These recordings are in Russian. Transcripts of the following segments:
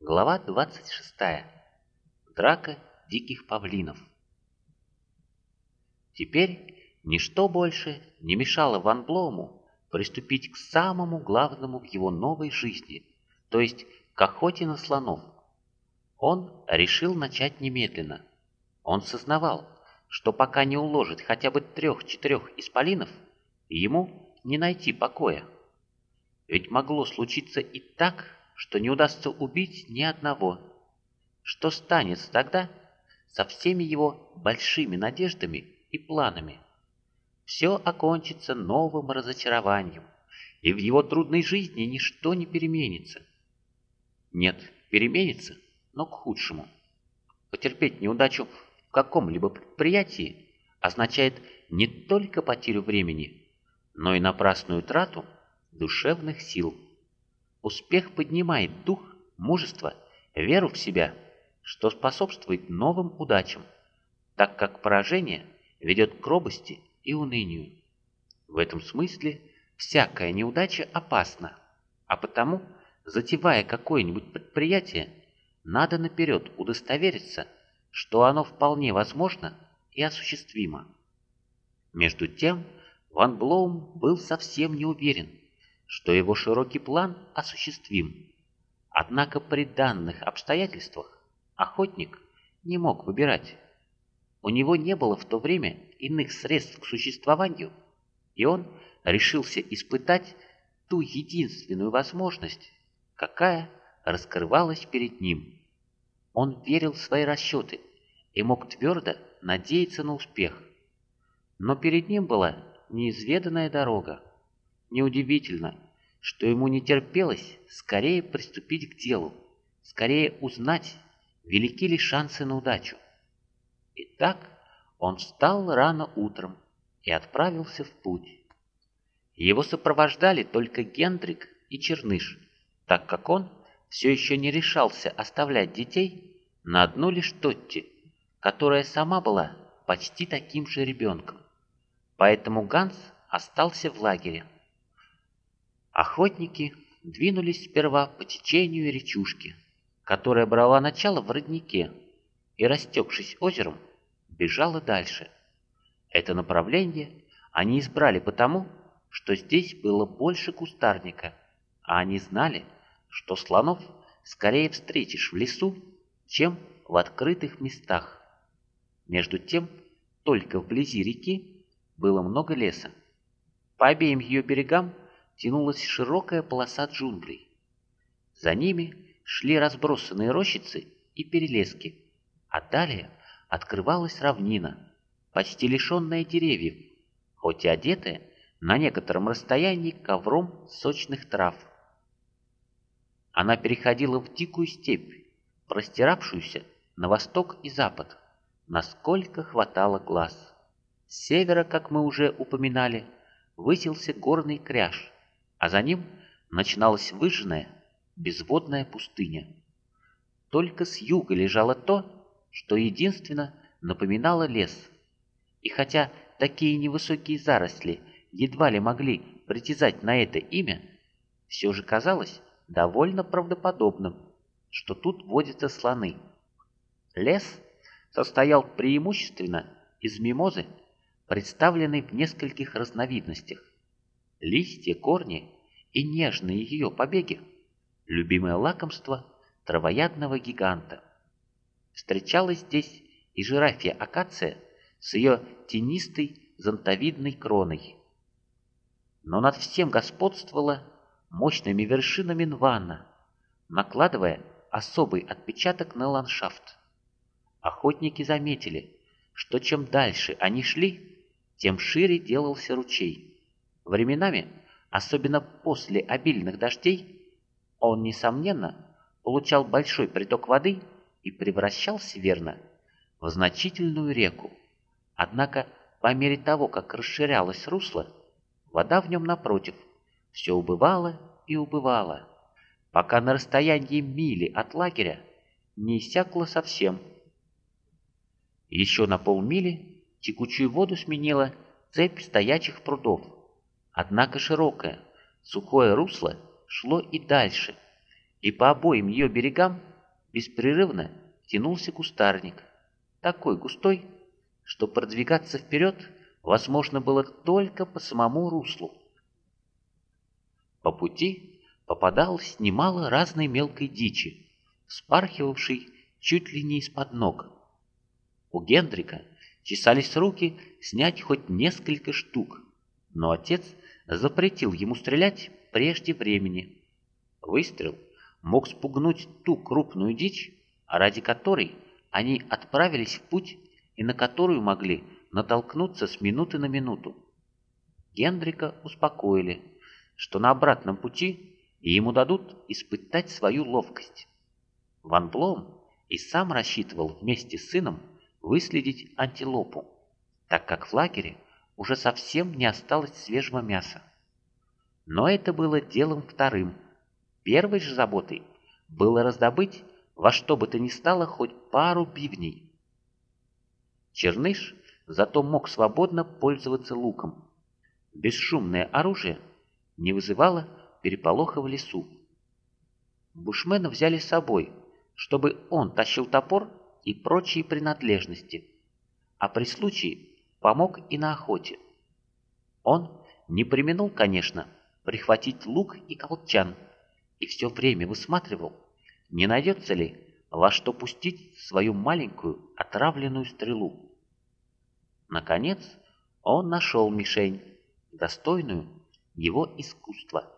Глава 26. Драка диких павлинов. Теперь ничто больше не мешало Ван Блоуму приступить к самому главному в его новой жизни, то есть к охоте на слонов. Он решил начать немедленно. Он сознавал, что пока не уложит хотя бы трех-четырех исполинов, ему не найти покоя. Ведь могло случиться и так, что не удастся убить ни одного. Что станет тогда со всеми его большими надеждами и планами? Все окончится новым разочарованием, и в его трудной жизни ничто не переменится. Нет, переменится, но к худшему. Потерпеть неудачу в каком-либо предприятии означает не только потерю времени, но и напрасную трату душевных сил. Успех поднимает дух, мужество, веру в себя, что способствует новым удачам, так как поражение ведет к робости и унынию. В этом смысле всякая неудача опасна, а потому, затевая какое-нибудь предприятие, надо наперед удостовериться, что оно вполне возможно и осуществимо. Между тем, Ван Блоум был совсем не уверен, что его широкий план осуществим. Однако при данных обстоятельствах охотник не мог выбирать. У него не было в то время иных средств к существованию, и он решился испытать ту единственную возможность, какая раскрывалась перед ним. Он верил в свои расчеты и мог твердо надеяться на успех. Но перед ним была неизведанная дорога. Неудивительно, что ему не терпелось скорее приступить к делу, скорее узнать, велики ли шансы на удачу. Итак, он встал рано утром и отправился в путь. Его сопровождали только Гендрик и Черныш, так как он все еще не решался оставлять детей на одну лишь Тотти, которая сама была почти таким же ребенком. Поэтому Ганс остался в лагере. Охотники двинулись сперва по течению речушки, которая брала начало в роднике и, растекшись озером, бежала дальше. Это направление они избрали потому, что здесь было больше кустарника, а они знали, что слонов скорее встретишь в лесу, чем в открытых местах. Между тем, только вблизи реки было много леса. По обеим ее берегам тянулась широкая полоса джунглей. За ними шли разбросанные рощицы и перелески, а далее открывалась равнина, почти лишенная деревьев, хоть и одетая на некотором расстоянии ковром сочных трав. Она переходила в дикую степь, простиравшуюся на восток и запад, насколько хватало глаз. С севера, как мы уже упоминали, высился горный кряж, а за ним начиналась выжженная, безводная пустыня. Только с юга лежало то, что единственно напоминало лес. И хотя такие невысокие заросли едва ли могли притязать на это имя, все же казалось довольно правдоподобным, что тут водятся слоны. Лес состоял преимущественно из мимозы представленной в нескольких разновидностях. Листья, корни и нежные ее побеги – любимое лакомство травоядного гиганта. Встречалась здесь и жирафия акация с ее тенистой зонтовидной кроной. Но над всем господствовала мощными вершинами Нвана, накладывая особый отпечаток на ландшафт. Охотники заметили, что чем дальше они шли, тем шире делался ручей. Временами, особенно после обильных дождей, он, несомненно, получал большой приток воды и превращался, верно, в значительную реку. Однако, по мере того, как расширялось русло, вода в нем, напротив, все убывала и убывала, пока на расстоянии мили от лагеря не иссякла совсем. Еще на полмили Текучую воду сменила цепь стоячих прудов. Однако широкое, сухое русло шло и дальше, и по обоим ее берегам беспрерывно тянулся кустарник, такой густой, что продвигаться вперед возможно было только по самому руслу. По пути попадалось немало разной мелкой дичи, спархивавшей чуть ли не из-под ног. У Гендрика чесались руки снять хоть несколько штук, но отец запретил ему стрелять прежде времени. Выстрел мог спугнуть ту крупную дичь, ради которой они отправились в путь и на которую могли натолкнуться с минуты на минуту. Гендрика успокоили, что на обратном пути ему дадут испытать свою ловкость. Ван Блом и сам рассчитывал вместе с сыном выследить антилопу, так как в лагере уже совсем не осталось свежего мяса. Но это было делом вторым. Первой же заботой было раздобыть во что бы то ни стало хоть пару бивней. Черныш зато мог свободно пользоваться луком. Бесшумное оружие не вызывало переполоха в лесу. Бушмена взяли с собой, чтобы он тащил топор и прочие принадлежности, а при случае помог и на охоте. Он не применул, конечно, прихватить лук и колчан, и все время высматривал, не найдется ли во что пустить свою маленькую отравленную стрелу. Наконец он нашел мишень, достойную его искусства.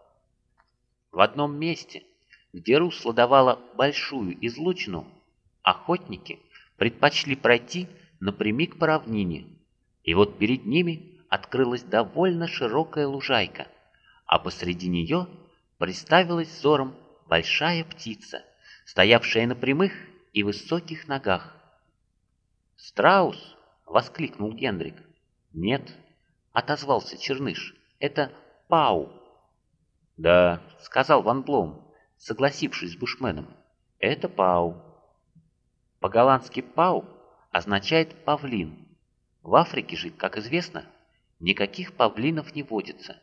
В одном месте, где русло давало большую излучину, охотники предпочли пройти напрямик по равнине, и вот перед ними открылась довольно широкая лужайка, а посреди нее представилась взором большая птица — стоявшая на прямых и высоких ногах. «Страус!» — воскликнул Гендрик. «Нет», — отозвался Черныш, — «это Пау». «Да», — сказал Ван Блом, согласившись с Бушменом, — «это Пау». По-голландски «пау» означает «павлин». В Африке же, как известно, никаких павлинов не водится.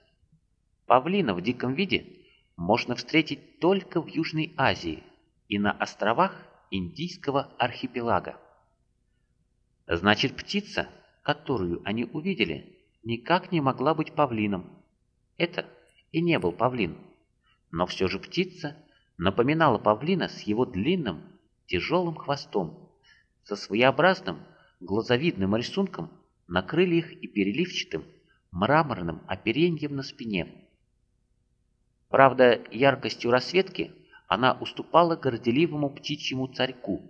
Павлина в диком виде можно встретить только в Южной Азии – и на островах Индийского архипелага. Значит, птица, которую они увидели, никак не могла быть павлином. Это и не был павлин. Но все же птица напоминала павлина с его длинным, тяжелым хвостом, со своеобразным глазовидным рисунком на крыльях и переливчатым мраморным опереньем на спине. Правда, яркостью расцветки – она уступала горделивому птичьему царьку,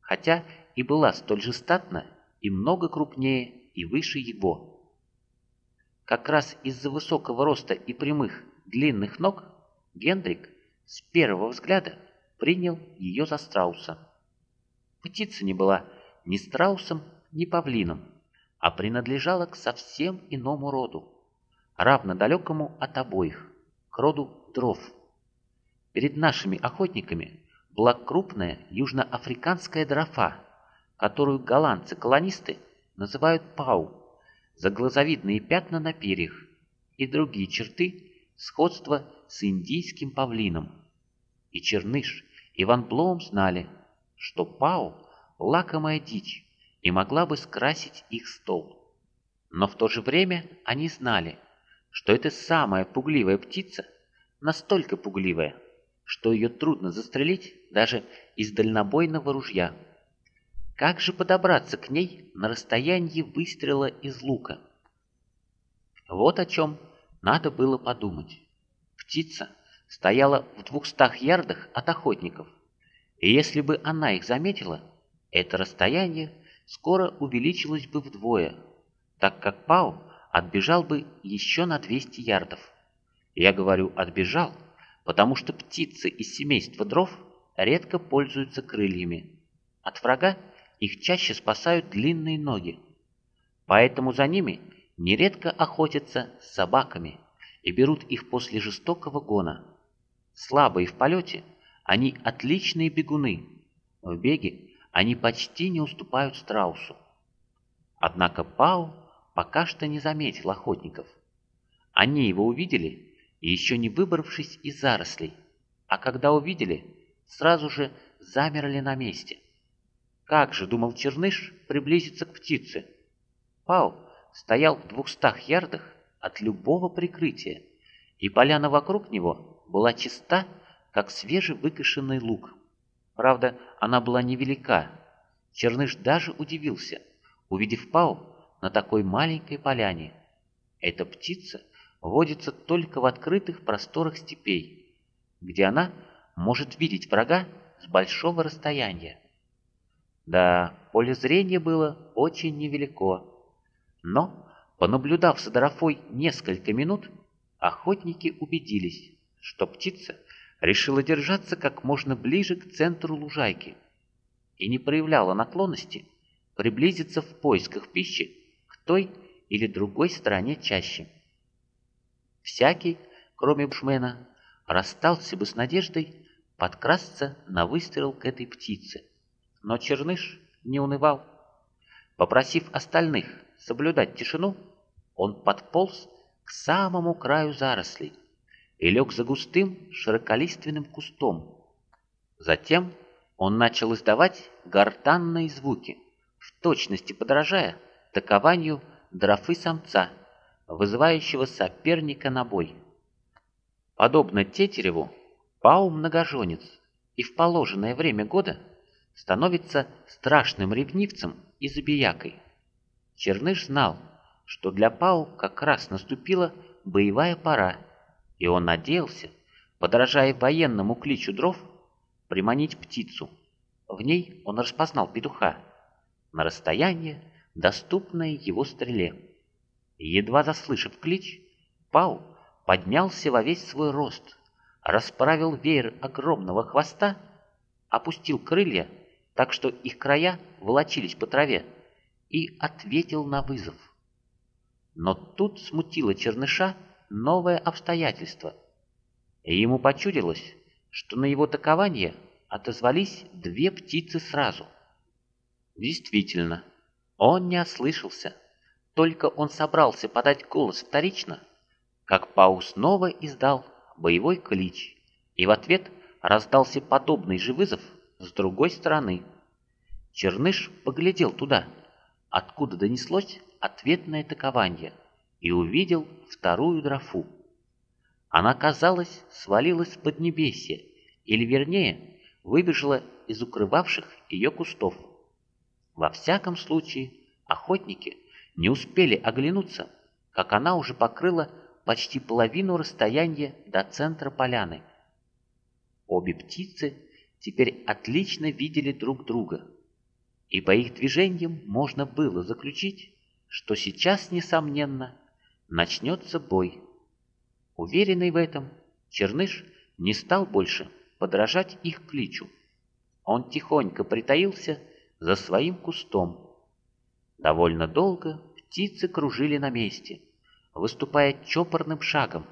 хотя и была столь же статна и много крупнее и выше его. Как раз из-за высокого роста и прямых длинных ног Гендрик с первого взгляда принял ее за страуса. Птица не была ни страусом, ни павлином, а принадлежала к совсем иному роду, равно далекому от обоих, к роду дров. Перед нашими охотниками была крупная южноафриканская дрофа, которую голландцы-колонисты называют пау, за глазовидные пятна на перьях и другие черты сходства с индийским павлином. И Черныш, и Ван Блоум знали, что пау – лакомая дичь и могла бы скрасить их стол. Но в то же время они знали, что эта самая пугливая птица настолько пугливая, что ее трудно застрелить даже из дальнобойного ружья. Как же подобраться к ней на расстоянии выстрела из лука? Вот о чем надо было подумать. Птица стояла в двухстах ярдах от охотников, и если бы она их заметила, это расстояние скоро увеличилось бы вдвое, так как Пау отбежал бы еще на 200 ярдов. Я говорю «отбежал», потому что птицы из семейства дров редко пользуются крыльями. От врага их чаще спасают длинные ноги. Поэтому за ними нередко охотятся с собаками и берут их после жестокого гона. Слабые в полете, они отличные бегуны. В беге они почти не уступают страусу. Однако Пау пока что не заметил охотников. Они его увидели еще не выбравшись из зарослей, а когда увидели, сразу же замерли на месте. Как же, думал Черныш, приблизиться к птице? Пау стоял в двухстах ярдах от любого прикрытия, и поляна вокруг него была чиста, как свежевыкошенный лук. Правда, она была невелика. Черныш даже удивился, увидев Пау на такой маленькой поляне. Эта птица водится только в открытых просторах степей, где она может видеть врага с большого расстояния. Да, поле зрения было очень невелико, но, понаблюдав за Дорофой несколько минут, охотники убедились, что птица решила держаться как можно ближе к центру лужайки и не проявляла наклонности приблизиться в поисках пищи к той или другой стороне чаще. Всякий, кроме бушмена, расстался бы с надеждой подкрасться на выстрел к этой птице. Но Черныш не унывал. Попросив остальных соблюдать тишину, он подполз к самому краю зарослей и лег за густым широколиственным кустом. Затем он начал издавать гортанные звуки, в точности подражая такованию дрофы самца, вызывающего соперника на бой. Подобно тетереву, Пау многоженец и в положенное время года становится страшным ревнивцем и забиякой. Черныш знал, что для Пау как раз наступила боевая пора, и он надеялся, подражая военному кличу дров, приманить птицу. В ней он распознал петуха на расстояние, доступное его стреле. Едва заслышав клич, Пау поднялся во весь свой рост, расправил веер огромного хвоста, опустил крылья, так что их края волочились по траве, и ответил на вызов. Но тут смутило черныша новое обстоятельство, и ему почудилось, что на его такование отозвались две птицы сразу. Действительно, он не ослышался, только он собрался подать голос вторично, как Пау снова издал боевой клич, и в ответ раздался подобный же вызов с другой стороны. Черныш поглядел туда — откуда донеслось ответное такование, и увидел вторую дрофу. Она, казалось, свалилась под небесье, или вернее, выбежала из укрывавших ее кустов. Во всяком случае, охотники не успели оглянуться, как она уже покрыла почти половину расстояния до центра поляны. Обе птицы теперь отлично видели друг друга — и по их движениям можно было заключить, что сейчас, несомненно, начнется бой. Уверенный в этом, Черныш не стал больше подражать их кличу. Он тихонько притаился за своим кустом. Довольно долго птицы кружили на месте, выступая чопорным шагом,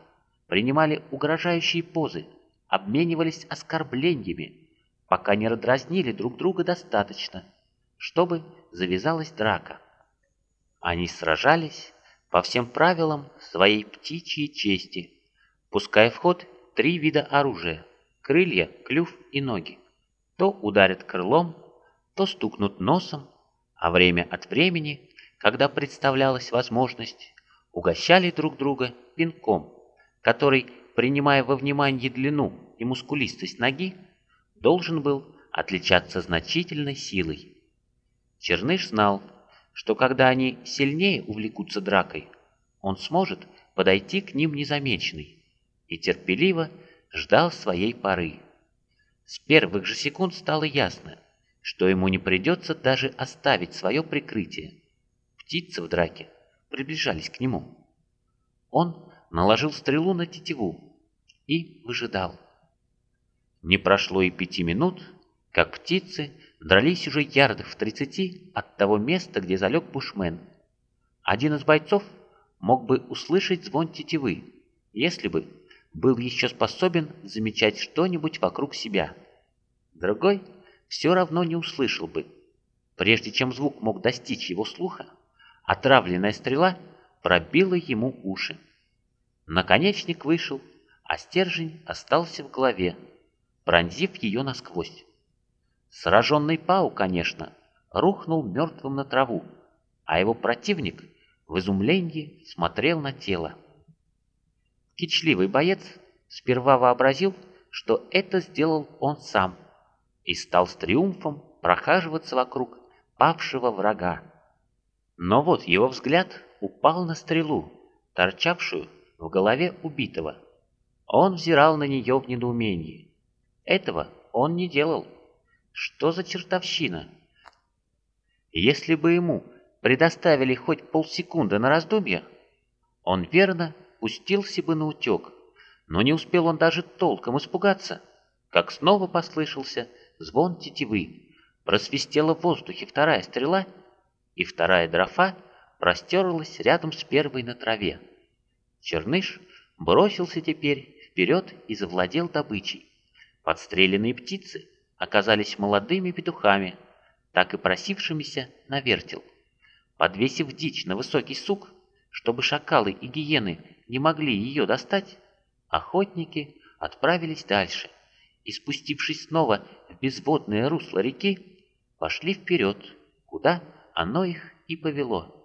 принимали угрожающие позы, обменивались оскорблениями, пока не раздразнили друг друга достаточно – чтобы завязалась драка. Они сражались по всем правилам своей птичьей чести, пуская в ход три вида оружия – крылья, клюв и ноги. То ударят крылом, то стукнут носом, а время от времени, когда представлялась возможность, угощали друг друга пинком, который, принимая во внимание длину и мускулистость ноги, должен был отличаться значительной силой. Черныш знал, что когда они сильнее увлекутся дракой, он сможет подойти к ним незамеченный и терпеливо ждал своей поры. С первых же секунд стало ясно, что ему не придется даже оставить свое прикрытие. Птицы в драке приближались к нему. Он наложил стрелу на тетиву и выжидал. Не прошло и пяти минут, как птицы дрались уже ярдах в тридцати от того места, где залег бушмен. Один из бойцов мог бы услышать звон тетивы, если бы был еще способен замечать что-нибудь вокруг себя. Другой все равно не услышал бы. Прежде чем звук мог достичь его слуха, отравленная стрела пробила ему уши. Наконечник вышел, а стержень остался в голове, пронзив ее насквозь. Сраженный Пау, конечно, рухнул мертвым на траву, а его противник в изумлении смотрел на тело. Кичливый боец сперва вообразил, что это сделал он сам, и стал с триумфом прохаживаться вокруг павшего врага. Но вот его взгляд упал на стрелу, торчавшую в голове убитого. Он взирал на нее в недоумении. Этого он не делал. Что за чертовщина? Если бы ему предоставили хоть полсекунды на раздумье, он верно пустился бы на утек, но не успел он даже толком испугаться, как снова послышался звон тетивы, просвистела в воздухе вторая стрела, и вторая дрофа простерлась рядом с первой на траве. Черныш бросился теперь вперед и завладел добычей. Подстреленные птицы оказались молодыми петухами, так и просившимися на вертел. Подвесив дичь на высокий сук, чтобы шакалы и гиены не могли ее достать, охотники отправились дальше и, спустившись снова в безводное русло реки, пошли вперед, куда оно их и повело.